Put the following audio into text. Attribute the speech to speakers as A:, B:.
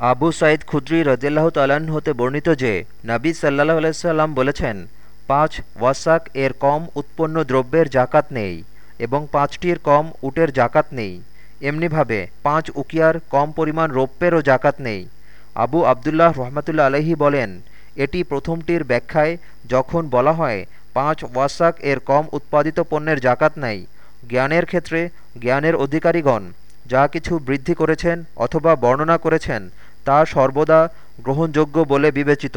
A: আবু সাইদ খুদ্রি রদিল্লাহ তালান হতে বর্ণিত যে, নাবী সাল্লাহ আলাইসাল্লাম বলেছেন, পাঁচ ওয়াসাক এর কম উৎপন্ন দ্রব্যের জাকাত নেই এবং পাঁচটির কম উটের জাকাত নেই। এমনিভাবে পাঁচ উকিয়ার কম পরিমাণ রৌপ্যেরও জাকাত নেই। আবু আবদুল্লাহ রহমতুল্লা আলহি বলেন, এটি প্রথমটির ব্যাখ্যায় যখন বলা হয় পাঁচ ওয়াসাক এর কম উৎপাদিত পণ্যের জাকাত নাই, জ্ঞানের ক্ষেত্রে জ্ঞানের অধিকারীগণ যা কিছু বৃদ্ধি করেছেন অথবা বর্ণনা করেছেন তা সর্বদা গ্রহণযোগ্য বলে বিবেচিত।